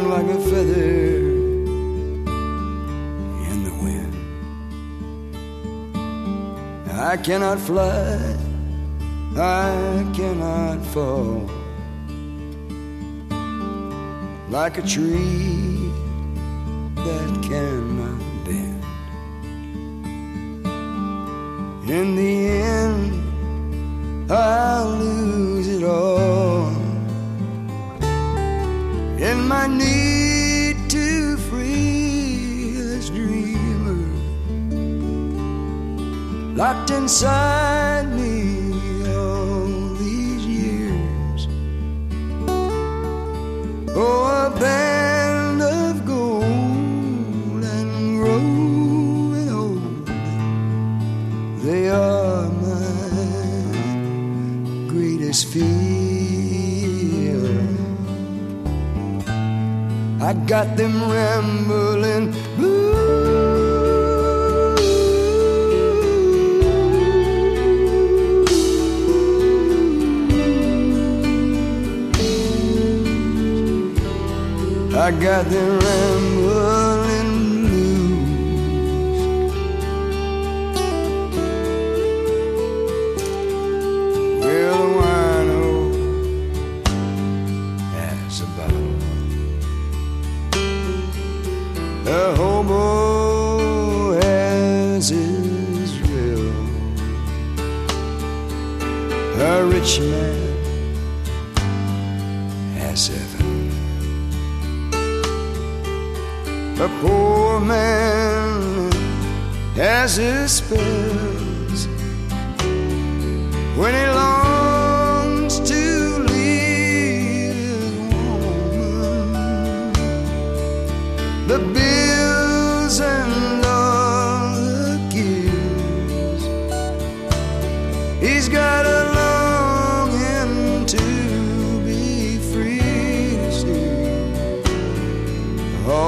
like a feather in the wind. I cannot fly, I cannot fall like a tree that cannot bend. In the end, I'll lose it all my need to free this dreamer locked inside me all these years. Oh, a band of gold and growing old, they are my greatest fear. I got them rambling blues. I got them rambling A hobo has his will. A rich man has heaven. A poor man has his spells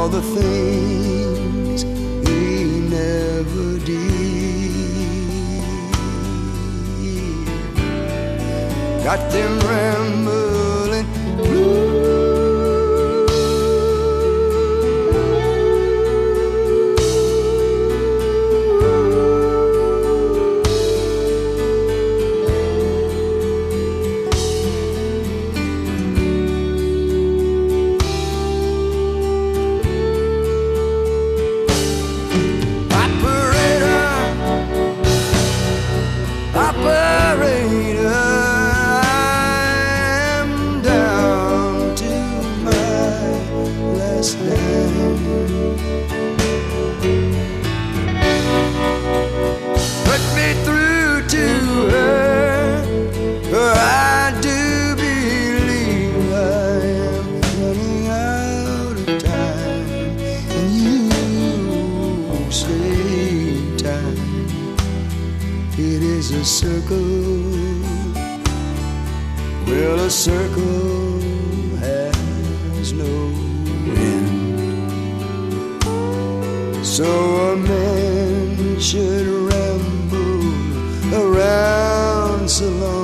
all the things he never did. Got them rambling A circle has no end. So a man should ramble around so long. The